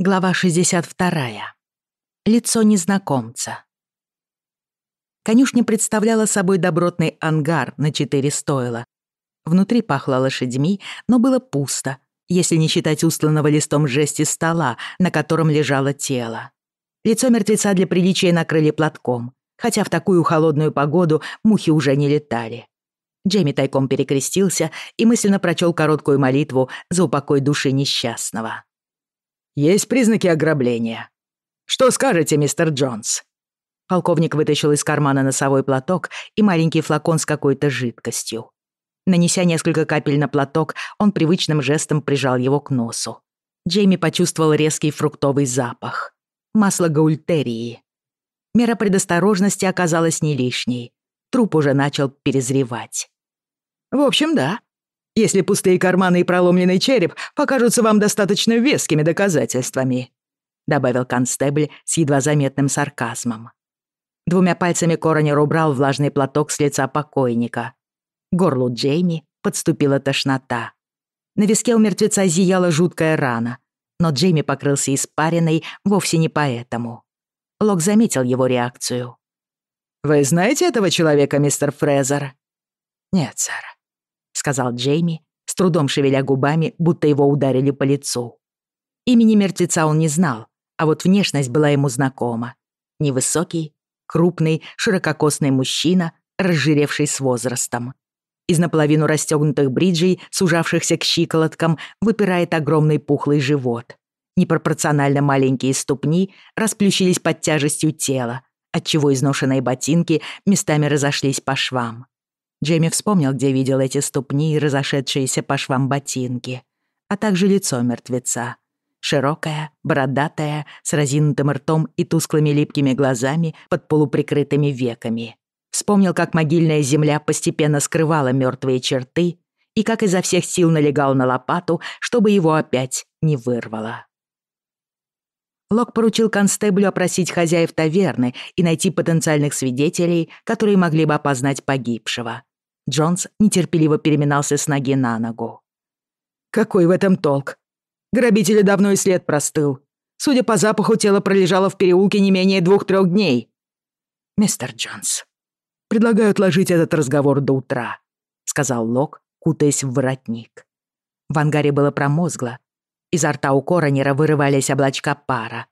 Глава 62. Лицо незнакомца. Конюшня представляла собой добротный ангар на четыре стойла. Внутри пахло лошадьми, но было пусто, если не считать устланного листом жести стола, на котором лежало тело. Лицо мертвеца для приличия накрыли платком, хотя в такую холодную погоду мухи уже не летали. Джейми тайком перекрестился и мысленно прочел короткую молитву за упокой души несчастного. Есть признаки ограбления. Что скажете, мистер Джонс?» Полковник вытащил из кармана носовой платок и маленький флакон с какой-то жидкостью. Нанеся несколько капель на платок, он привычным жестом прижал его к носу. Джейми почувствовал резкий фруктовый запах. Масло гаультерии. Мера предосторожности оказалась не лишней. Труп уже начал перезревать. «В общем, да», если пустые карманы и проломленный череп покажутся вам достаточно вескими доказательствами», — добавил констебль с едва заметным сарказмом. Двумя пальцами Коронер убрал влажный платок с лица покойника. Горлу Джейми подступила тошнота. На виске у мертвеца зияла жуткая рана, но Джейми покрылся испариной вовсе не поэтому. Лок заметил его реакцию. «Вы знаете этого человека, мистер Фрезер?» «Нет, сэр», сказал Джейми, с трудом шевеля губами, будто его ударили по лицу. Имени мертвеца он не знал, а вот внешность была ему знакома. Невысокий, крупный, ширококосный мужчина, разжиревший с возрастом. Из наполовину расстегнутых бриджей, сужавшихся к щиколоткам, выпирает огромный пухлый живот. Непропорционально маленькие ступни расплющились под тяжестью тела, отчего изношенные ботинки местами разошлись по швам. Джейми вспомнил, где видел эти ступни, и разошедшиеся по швам ботинки, а также лицо мертвеца. Широкое, бородатое, с разинутым ртом и тусклыми липкими глазами под полуприкрытыми веками. Вспомнил, как могильная земля постепенно скрывала мертвые черты и как изо всех сил налегал на лопату, чтобы его опять не вырвало. Лок поручил констеблю опросить хозяев таверны и найти потенциальных свидетелей, которые могли бы опознать погибшего. Джонс нетерпеливо переминался с ноги на ногу. «Какой в этом толк? Грабителя давно и след простыл. Судя по запаху, тело пролежало в переулке не менее двух-трех дней». «Мистер Джонс, предлагаю отложить этот разговор до утра», — сказал Лок, кутаясь в воротник. В ангаре было промозгло. Изо рта у коронера вырывались облачка пара.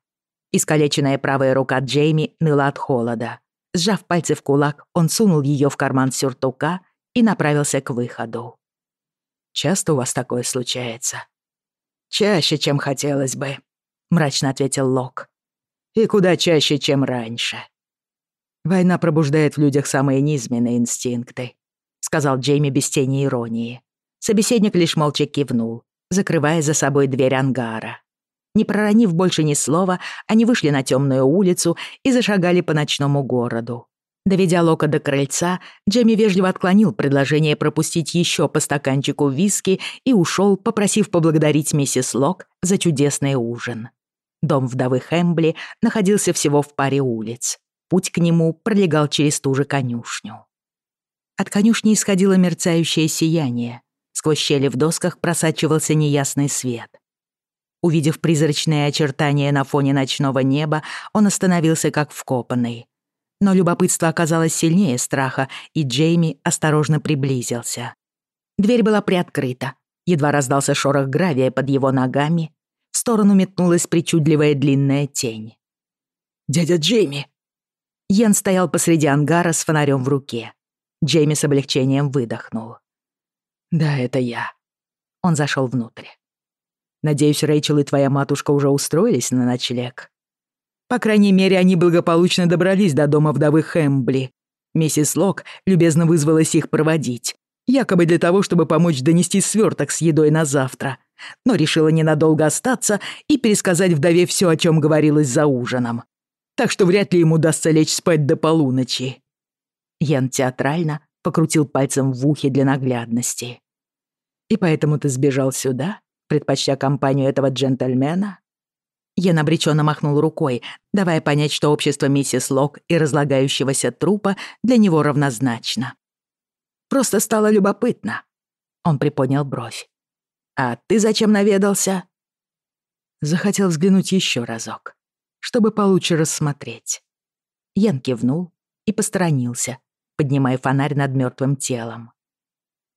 Искалеченная правая рука Джейми ныла от холода. Сжав пальцы в кулак, он сунул ее в карман сюртука и направился к выходу. «Часто у вас такое случается?» «Чаще, чем хотелось бы», — мрачно ответил Лок. «И куда чаще, чем раньше». «Война пробуждает в людях самые низменные инстинкты», — сказал Джейми без тени иронии. Собеседник лишь молча кивнул, закрывая за собой дверь ангара. Не проронив больше ни слова, они вышли на темную улицу и зашагали по ночному городу, Доведя Лока до крыльца, Джемми вежливо отклонил предложение пропустить еще по стаканчику виски и ушел, попросив поблагодарить миссис Лок за чудесный ужин. Дом вдовы Хэмбли находился всего в паре улиц. Путь к нему пролегал через ту же конюшню. От конюшни исходило мерцающее сияние. Сквозь щели в досках просачивался неясный свет. Увидев призрачные очертания на фоне ночного неба, он остановился как вкопанный — но любопытство оказалось сильнее страха, и Джейми осторожно приблизился. Дверь была приоткрыта. Едва раздался шорох гравия под его ногами, в сторону метнулась причудливая длинная тень. «Дядя Джейми!» Йен стоял посреди ангара с фонарем в руке. Джейми с облегчением выдохнул. «Да, это я». Он зашел внутрь. «Надеюсь, Рэйчел и твоя матушка уже устроились на ночлег?» По крайней мере, они благополучно добрались до дома вдовы Хэмбли. Миссис Лок любезно вызвалась их проводить, якобы для того, чтобы помочь донести сверток с едой на завтра, но решила ненадолго остаться и пересказать вдове все, о чем говорилось за ужином. Так что вряд ли ему удастся лечь спать до полуночи. Ян театрально покрутил пальцем в ухе для наглядности. «И поэтому ты сбежал сюда, предпочтя компанию этого джентльмена?» Йен обреченно махнул рукой, давая понять, что общество миссис Лок и разлагающегося трупа для него равнозначно. «Просто стало любопытно». Он приподнял бровь. «А ты зачем наведался?» Захотел взглянуть еще разок, чтобы получше рассмотреть. Ян кивнул и посторонился, поднимая фонарь над мертвым телом.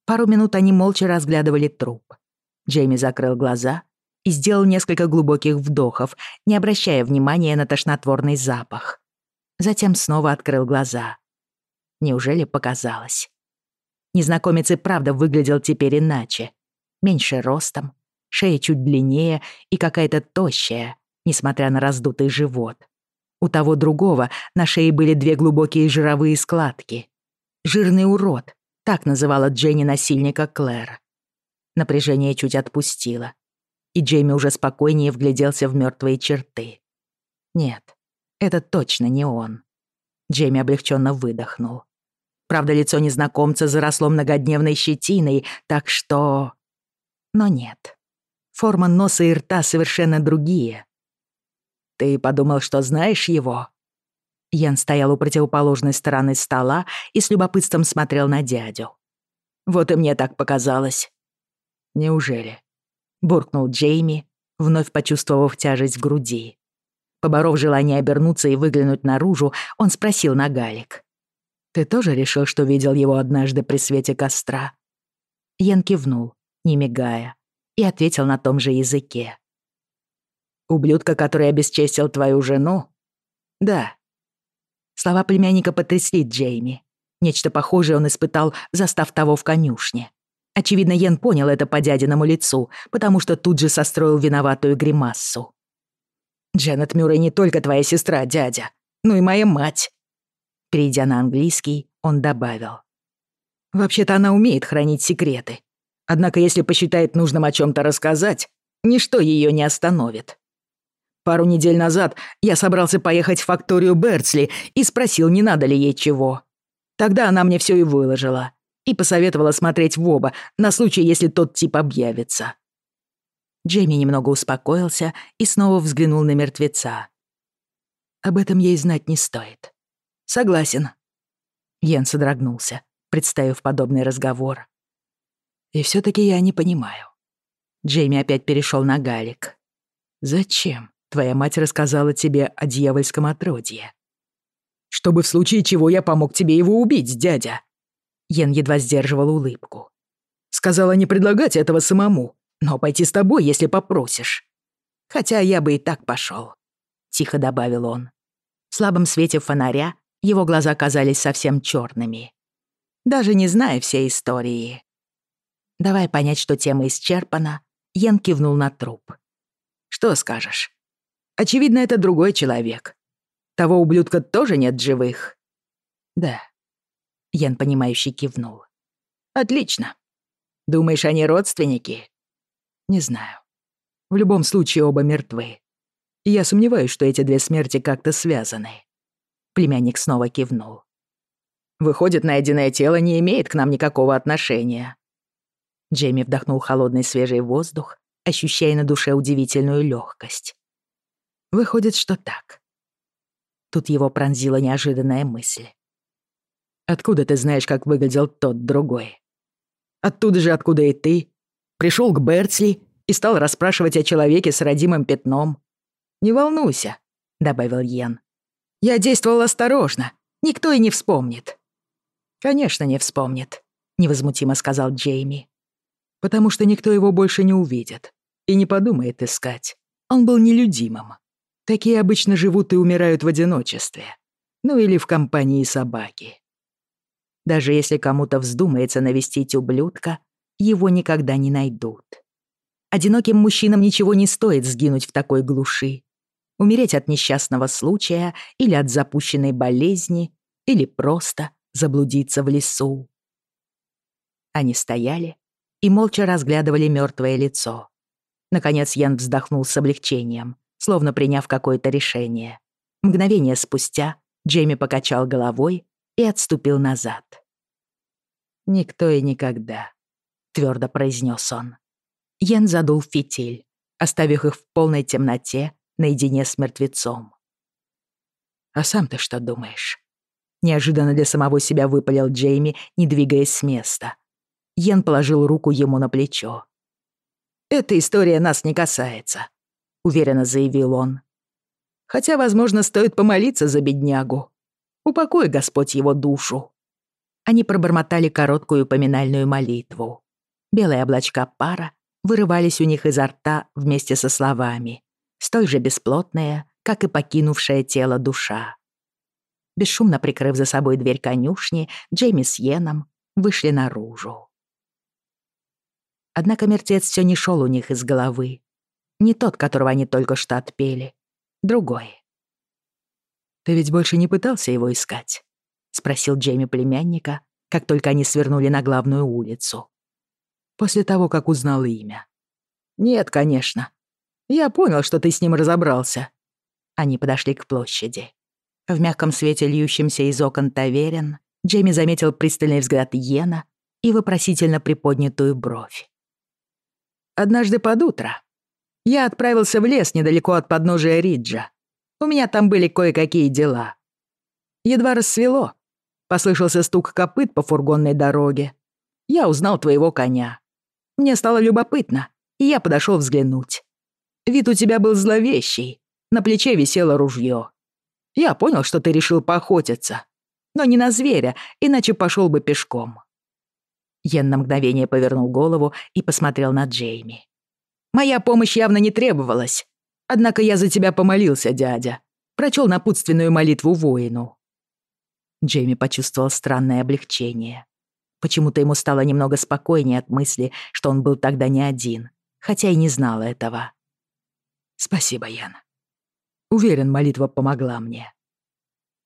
Пару минут они молча разглядывали труп. Джейми закрыл глаза и сделал несколько глубоких вдохов, не обращая внимания на тошнотворный запах. Затем снова открыл глаза. Неужели показалось? Незнакомец и правда выглядел теперь иначе. Меньше ростом, шея чуть длиннее и какая-то тощая, несмотря на раздутый живот. У того другого на шее были две глубокие жировые складки. «Жирный урод», так называла Дженни насильника Клэр. Напряжение чуть отпустило и Джейми уже спокойнее вгляделся в мертвые черты. Нет, это точно не он. Джейми облегченно выдохнул. Правда, лицо незнакомца заросло многодневной щетиной, так что... Но нет. Форма носа и рта совершенно другие. «Ты подумал, что знаешь его?» Ян стоял у противоположной стороны стола и с любопытством смотрел на дядю. «Вот и мне так показалось». «Неужели?» буркнул Джейми, вновь почувствовав тяжесть в груди. Поборов желание обернуться и выглянуть наружу, он спросил на Галик. «Ты тоже решил, что видел его однажды при свете костра?» Ян кивнул, не мигая, и ответил на том же языке. «Ублюдка, который обесчестил твою жену?» «Да». Слова племянника потрясли Джейми. Нечто похожее он испытал, застав того в конюшне. Очевидно, Йен понял это по дядиному лицу, потому что тут же состроил виноватую гримассу. «Дженнет Мюррей не только твоя сестра, дядя, но и моя мать!» Перейдя на английский, он добавил. «Вообще-то она умеет хранить секреты. Однако, если посчитает нужным о чем то рассказать, ничто ее не остановит. Пару недель назад я собрался поехать в факторию Берцли и спросил, не надо ли ей чего. Тогда она мне все и выложила и посоветовала смотреть в оба, на случай, если тот тип объявится. Джейми немного успокоился и снова взглянул на мертвеца. Об этом ей знать не стоит. Согласен. Йен содрогнулся, представив подобный разговор. И все таки я не понимаю. Джейми опять перешел на галик. «Зачем твоя мать рассказала тебе о дьявольском отродье?» «Чтобы в случае чего я помог тебе его убить, дядя», Йен едва сдерживал улыбку. «Сказала не предлагать этого самому, но пойти с тобой, если попросишь. Хотя я бы и так пошел, тихо добавил он. В слабом свете фонаря его глаза казались совсем черными. Даже не зная всей истории. Давай понять, что тема исчерпана, Йен кивнул на труп. «Что скажешь? Очевидно, это другой человек. Того ублюдка тоже нет живых?» «Да», Ян, понимающе кивнул. «Отлично. Думаешь, они родственники?» «Не знаю. В любом случае оба мертвы. я сомневаюсь, что эти две смерти как-то связаны». Племянник снова кивнул. «Выходит, найденное тело не имеет к нам никакого отношения». Джейми вдохнул холодный свежий воздух, ощущая на душе удивительную легкость. «Выходит, что так». Тут его пронзила неожиданная мысль. Откуда ты знаешь, как выглядел тот другой? Оттуда же, откуда и ты. Пришел к Бертсли и стал расспрашивать о человеке с родимым пятном. Не волнуйся, добавил Йен. Я действовал осторожно. Никто и не вспомнит. Конечно, не вспомнит, невозмутимо сказал Джейми. Потому что никто его больше не увидит и не подумает искать. Он был нелюдимым. Такие обычно живут и умирают в одиночестве. Ну или в компании собаки. Даже если кому-то вздумается навестить ублюдка, его никогда не найдут. Одиноким мужчинам ничего не стоит сгинуть в такой глуши. Умереть от несчастного случая или от запущенной болезни, или просто заблудиться в лесу. Они стояли и молча разглядывали мертвое лицо. Наконец Ян вздохнул с облегчением, словно приняв какое-то решение. Мгновение спустя Джейми покачал головой и отступил назад. «Никто и никогда», — твердо произнес он. Йен задул фитиль, оставив их в полной темноте наедине с мертвецом. «А сам ты что думаешь?» Неожиданно для самого себя выпалил Джейми, не двигаясь с места. Йен положил руку ему на плечо. Упокой Господь его душу. Они пробормотали короткую поминальную молитву. Белые облачка пара вырывались у них изо рта вместе со словами, столь же бесплотная, как и покинувшая тело душа. Бесшумно прикрыв за собой дверь конюшни, Джейми с Йеном вышли наружу. Однако мертвец все не шел у них из головы. Не тот, которого они только что отпели. Другой. «Ты ведь больше не пытался его искать?» — спросил Джейми племянника, как только они свернули на главную улицу. После того, как узнал имя. «Нет, конечно. Я понял, что ты с ним разобрался». Они подошли к площади. В мягком свете, льющемся из окон таверен, Джейми заметил пристальный взгляд Йена и вопросительно приподнятую бровь. «Однажды под утро я отправился в лес недалеко от подножия Риджа, у меня там были кое-какие дела». Едва рассвело. Послышался стук копыт по фургонной дороге. Я узнал твоего коня. Мне стало любопытно, и я подошел взглянуть. Вид у тебя был зловещий. На плече висело ружье. Я понял, что ты решил поохотиться. Но не на зверя, иначе пошел бы пешком. Йен на мгновение повернул голову и посмотрел на Джейми. Моя помощь явно не требовалась, Однако я за тебя помолился, дядя. Прочел напутственную молитву воину». Джейми почувствовал странное облегчение. Почему-то ему стало немного спокойнее от мысли, что он был тогда не один, хотя и не знал этого. «Спасибо, Ян. Уверен, молитва помогла мне».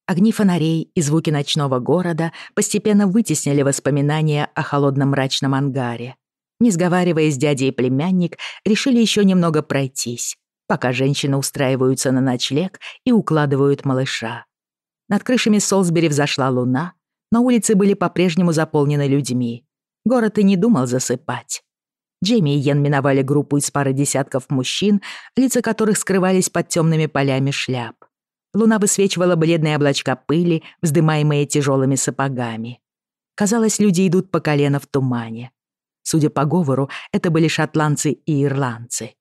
Огни фонарей и звуки ночного города постепенно вытеснили воспоминания о холодном мрачном ангаре. Не сговариваясь, дядя и племянник решили еще немного пройтись, пока женщины устраиваются на ночлег и укладывают малыша. Над крышами Солсбери взошла луна, но улицы были по-прежнему заполнены людьми. Город и не думал засыпать. Джейми и Йен миновали группу из пары десятков мужчин, лица которых скрывались под темными полями шляп. Луна высвечивала бледные облачка пыли, вздымаемые тяжелыми сапогами. Казалось, люди идут по колено в тумане. Судя по говору, это были шотландцы и ирландцы.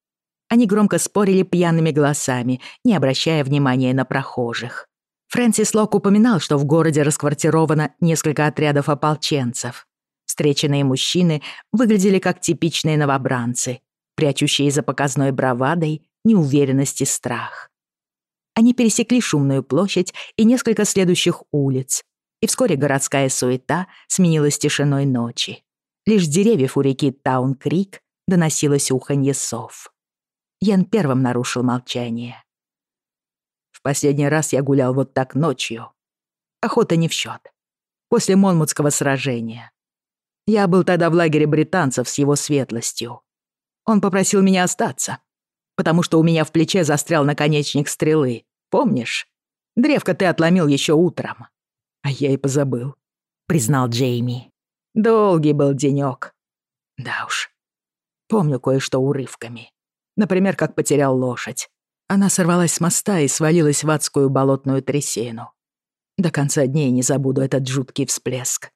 Они громко спорили пьяными голосами, не обращая внимания на прохожих. Фрэнсис Лок упоминал, что в городе расквартировано несколько отрядов ополченцев. Встреченные мужчины выглядели как типичные новобранцы, прячущие за показной бравадой неуверенность и страх. Они пересекли шумную площадь и несколько следующих улиц, и вскоре городская суета сменилась тишиной ночи. Лишь деревьев у реки Таун-Крик доносилось уханье сов. Ян первым нарушил молчание. В последний раз я гулял вот так ночью. Охота не в счет. После Монмутского сражения. Я был тогда в лагере британцев с его светлостью. Он попросил меня остаться, потому что у меня в плече застрял наконечник стрелы. Помнишь? Древко ты отломил еще утром. А я и позабыл, признал Джейми. Долгий был денёк. Да уж. Помню кое-что урывками. Например, как потерял лошадь. Она сорвалась с моста и свалилась в адскую болотную трясину. До конца дней не забуду этот жуткий всплеск.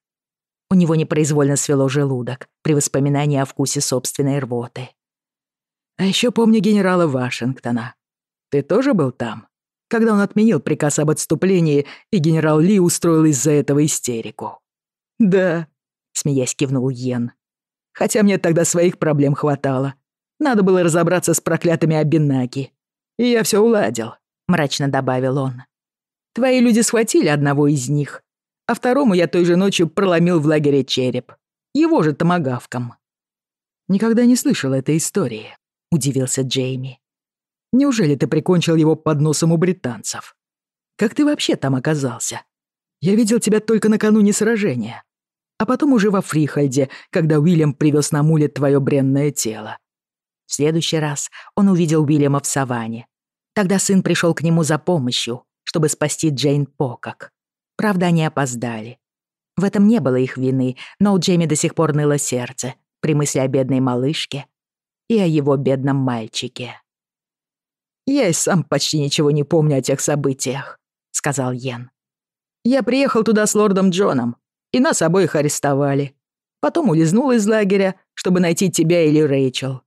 У него непроизвольно свело желудок при воспоминании о вкусе собственной рвоты. А еще помню генерала Вашингтона. Ты тоже был там? Когда он отменил приказ об отступлении, и генерал Ли устроил из-за этого истерику. «Да», — смеясь кивнул Йен. «Хотя мне тогда своих проблем хватало. Надо было разобраться с проклятыми Абинаки. И я все уладил», — мрачно добавил он. «Твои люди схватили одного из них, а второму я той же ночью проломил в лагере череп. Его же томагавком». «Никогда не слышал этой истории», — удивился Джейми. «Неужели ты прикончил его под носом у британцев? Как ты вообще там оказался? Я видел тебя только накануне сражения, а потом уже во Фрихольде, когда Уильям привез на муле твое бренное тело следующий раз он увидел Уильяма в саванне. Тогда сын пришел к нему за помощью, чтобы спасти Джейн Покок. Правда, они опоздали. В этом не было их вины, но у Джейми до сих пор ныло сердце при мысли о бедной малышке и о его бедном мальчике. «Я и сам почти ничего не помню о тех событиях», — сказал Йен. «Я приехал туда с лордом Джоном, и нас обоих арестовали. Потом улизнул из лагеря, чтобы найти тебя или Рэйчел.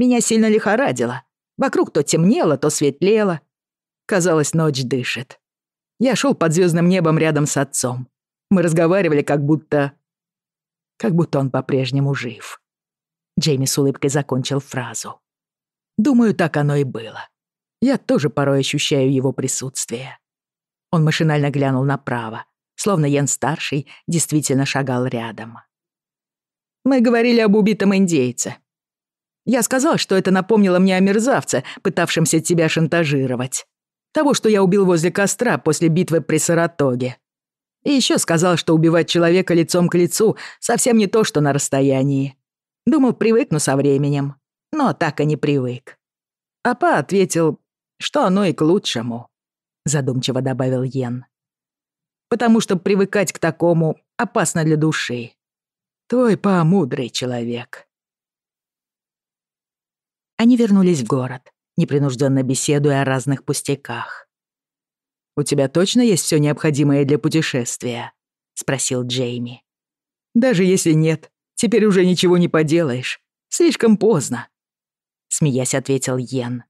Меня сильно лихорадило. Вокруг то темнело, то светлело. Казалось, ночь дышит. Я шел под звездным небом рядом с отцом. Мы разговаривали, как будто... Как будто он по-прежнему жив. Джейми с улыбкой закончил фразу. Думаю, так оно и было. Я тоже порой ощущаю его присутствие. Он машинально глянул направо, словно Йен-старший действительно шагал рядом. «Мы говорили об убитом индейце. Я сказал, что это напомнило мне о мерзавце, пытавшемся тебя шантажировать. Того, что я убил возле костра после битвы при Саратоге. И еще сказал, что убивать человека лицом к лицу совсем не то, что на расстоянии. Думал, привыкну со временем, но так и не привык. Апа ответил, что оно и к лучшему, задумчиво добавил Йен. Потому что привыкать к такому опасно для души. Твой Па мудрый человек. Они вернулись в город, непринужденно беседуя о разных пустяках. «У тебя точно есть все необходимое для путешествия?» — спросил Джейми. «Даже если нет, теперь уже ничего не поделаешь. Слишком поздно», — смеясь ответил Йен.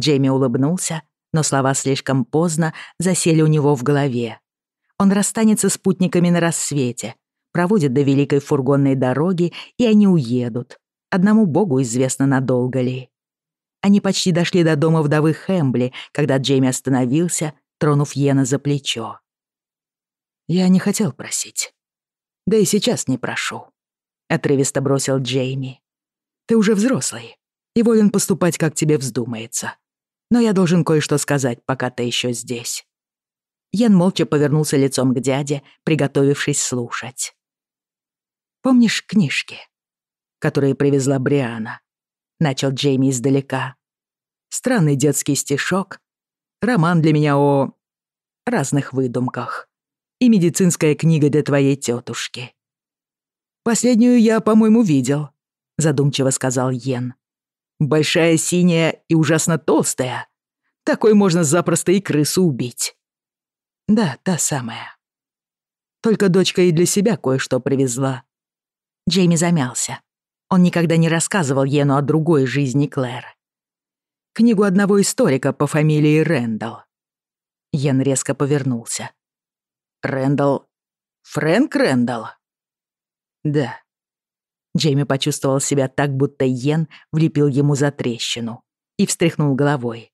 Джейми улыбнулся, но слова «слишком поздно» засели у него в голове. Он расстанется с путниками на рассвете, проводит до великой фургонной дороги, и они уедут, одному богу известно, надолго ли. Они почти дошли до дома вдовы Хэмбли, когда Джейми остановился, тронув Йена за плечо. «Я не хотел просить. Да и сейчас не прошу», — отрывисто бросил Джейми. «Ты уже взрослый и волен поступать, как тебе вздумается. Но я должен кое-что сказать, пока ты еще здесь». Йен молча повернулся лицом к дяде, приготовившись слушать. «Помнишь книжки?» которые привезла Бриана. Начал Джейми издалека. Странный детский стишок. Роман для меня о... разных выдумках. И медицинская книга для твоей тетушки. «Последнюю я, по-моему, видел», — задумчиво сказал Йен. «Большая синяя и ужасно толстая. Такой можно запросто и крысу убить». «Да, та самая». Только дочка и для себя кое-что привезла. Джейми замялся. Он никогда не рассказывал Йену о другой жизни Клэр. Книгу одного историка по фамилии Рэндалл. Йен резко повернулся. «Рэндалл? Фрэнк Рэндалл?» «Да». Джейми почувствовал себя так, будто Йен влепил ему за трещину и встряхнул головой.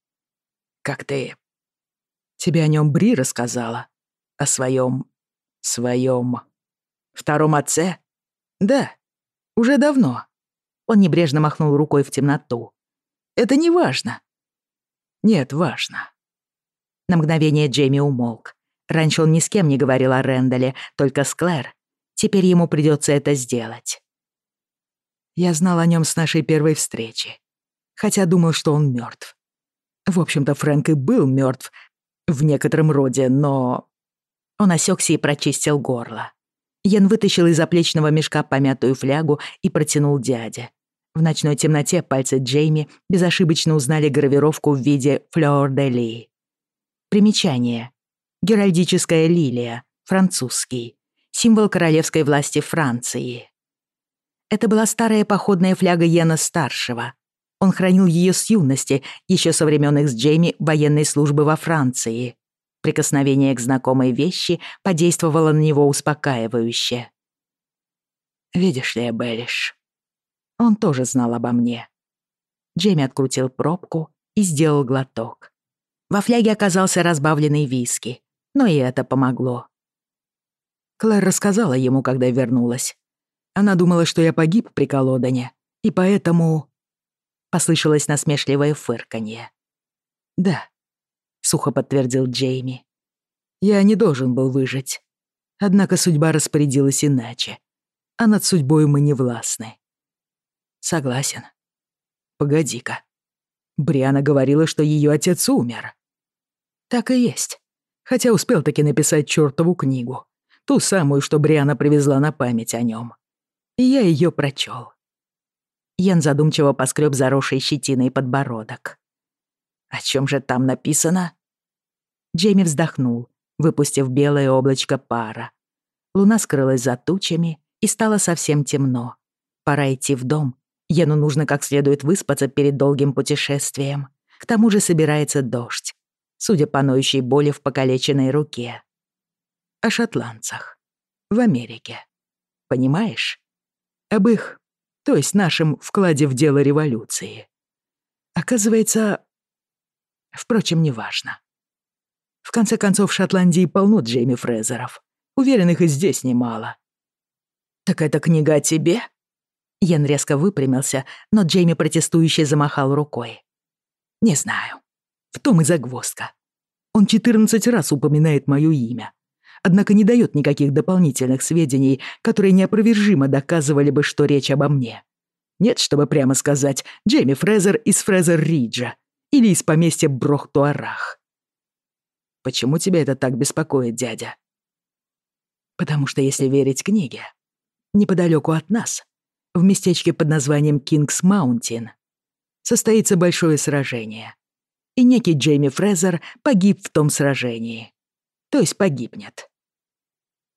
«Как ты...» «Тебе о нем Бри рассказала? О своем... своем... втором отце?» «Да, Уже давно. Он небрежно махнул рукой в темноту. Это не важно. Нет, важно. На мгновение Джейми умолк. Раньше он ни с кем не говорил о Рэндале, только с Клэр. Теперь ему придется это сделать. Я знал о нем с нашей первой встречи. Хотя думал, что он мертв. В общем-то, Фрэнк и был мертв в некотором роде, но... Он осекся и прочистил горло. Ян вытащил из заплечного мешка помятую флягу и протянул дяде. В ночной темноте пальцы Джейми безошибочно узнали гравировку в виде «Флёр де Ли». Примечание. Геральдическая лилия, французский. Символ королевской власти Франции. Это была старая походная фляга Йена Старшего. Он хранил ее с юности, еще со времен их с Джейми военной службы во Франции. Прикосновение к знакомой вещи подействовало на него успокаивающе. «Видишь ли, Беллиш, он тоже знал обо мне». Джейми открутил пробку и сделал глоток. Во фляге оказался разбавленный виски, но и это помогло. Клэр рассказала ему, когда вернулась. Она думала, что я погиб при колодане, и поэтому... Послышалось насмешливое фырканье. Да, сухо подтвердил Джейми. Я не должен был выжить. Однако судьба распорядилась иначе. А над судьбой мы не властны. Согласен. Погоди-ка. Бриана говорила, что ее отец умер. Так и есть. Хотя успел таки написать чертову книгу. Ту самую, что Бриана привезла на память о нем. И я ее прочел. Ян задумчиво поскреб заросший щетиной подбородок. О чем же там написано? Джейми вздохнул, выпустив белое облачко пара. Луна скрылась за тучами, и стало совсем темно. Пора идти в дом Йену нужно как следует выспаться перед долгим путешествием. К тому же собирается дождь, судя по ноющей боли в покалеченной руке. О шотландцах. В Америке. Понимаешь? Об их, то есть нашем вкладе в дело революции. Оказывается... Впрочем, неважно. В конце концов, в Шотландии полно Джейми Фрезеров. Уверен, их и здесь немало. «Так это книга о тебе?» Йен резко выпрямился, но Джейми протестующе замахал рукой. «Не знаю. В том и загвоздка. Он 14 раз упоминает моё имя, однако не даёт никаких дополнительных сведений, которые неопровержимо доказывали бы, что речь обо мне. Нет, чтобы прямо сказать, Джейми Фрезер из Фрезер Риджа, или из поместья Брохтуарах. Почему тебя это так беспокоит, дядя? Потому что, если верить книге, неподалеку от нас, в местечке под названием Кингс Маунтин, состоится большое сражение. И некий Джейми Фрезер погиб в том сражении. То есть погибнет.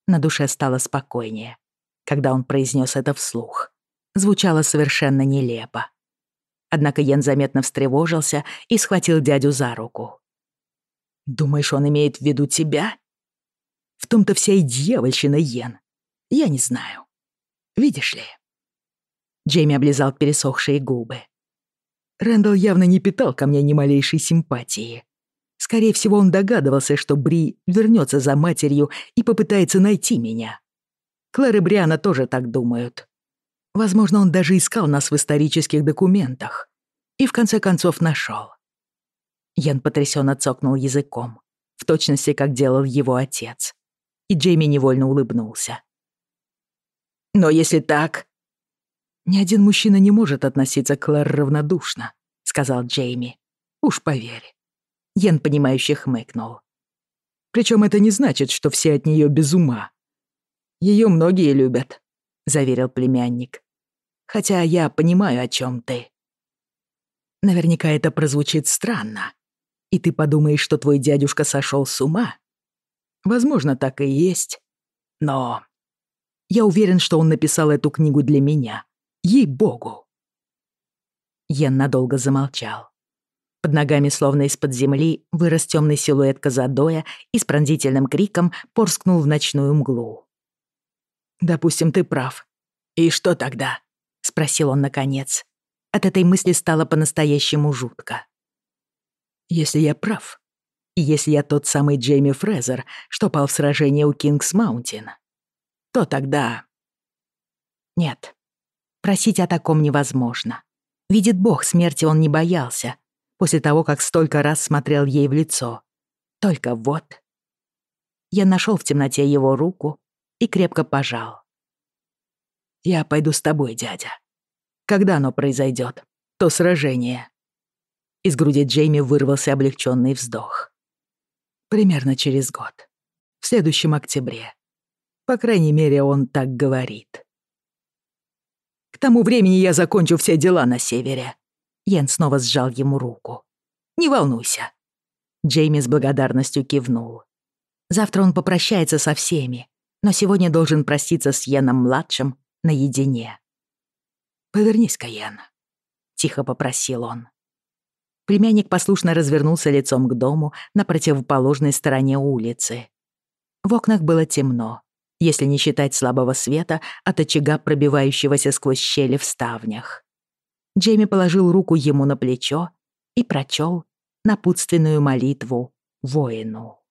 На душе стало спокойнее, когда он произнес это вслух. Звучало совершенно нелепо. Однако Йен заметно встревожился и схватил дядю за руку. «Думаешь, он имеет в виду тебя?» «В том-то вся и дьявольщина, Йен. Я не знаю. Видишь ли?» Джейми облизал пересохшие губы. Рэндалл явно не питал ко мне ни малейшей симпатии. Скорее всего, он догадывался, что Бри вернется за матерью и попытается найти меня. возможно, он даже искал нас в исторических документах и в конце концов нашел. Ян потрясенно цокнул языком, в точности, как делал его отец. И Джейми невольно улыбнулся. «Но если так...» «Ни один мужчина не может относиться к Клэр равнодушно», — сказал Джейми. «Уж поверь». Йен понимающе хмыкнул. «Причем это не значит, что все от нее без ума. Ее многие любят», — заверил племянник хотя я понимаю, о чем ты. Наверняка это прозвучит странно. И ты подумаешь, что твой дядюшка сошел с ума? Возможно, так и есть. Но я уверен, что он написал эту книгу для меня. Ей-богу. Я надолго замолчал. Под ногами, словно из-под земли, вырос темный силуэт Казадоя и с пронзительным криком порскнул в ночную мглу. «Допустим, ты прав. И что тогда?» спросил он наконец. От этой мысли стало по-настоящему жутко. «Если я прав, и если я тот самый Джейми Фрезер, что пал в сражение у Кингс Маунтин, то тогда...» «Нет, просить о таком невозможно. Видит Бог, смерти он не боялся, после того, как столько раз смотрел ей в лицо. Только вот...» Я нашел в темноте его руку и крепко пожал. Я пойду с тобой, дядя. Когда оно произойдет? То сражение. Из груди Джейми вырвался облегченный вздох. Примерно через год. В следующем октябре. По крайней мере, он так говорит. К тому времени я закончу все дела на севере. Йен снова сжал ему руку. Не волнуйся. Джейми с благодарностью кивнул. Завтра он попрощается со всеми, но сегодня должен проститься с Йеном-младшим наедине. «Повернись-ка, Ян», тихо попросил он. Племянник послушно развернулся лицом к дому на противоположной стороне улицы. В окнах было темно, если не считать слабого света от очага, пробивающегося сквозь щели в ставнях. Джейми положил руку ему на плечо и прочел напутственную молитву воину.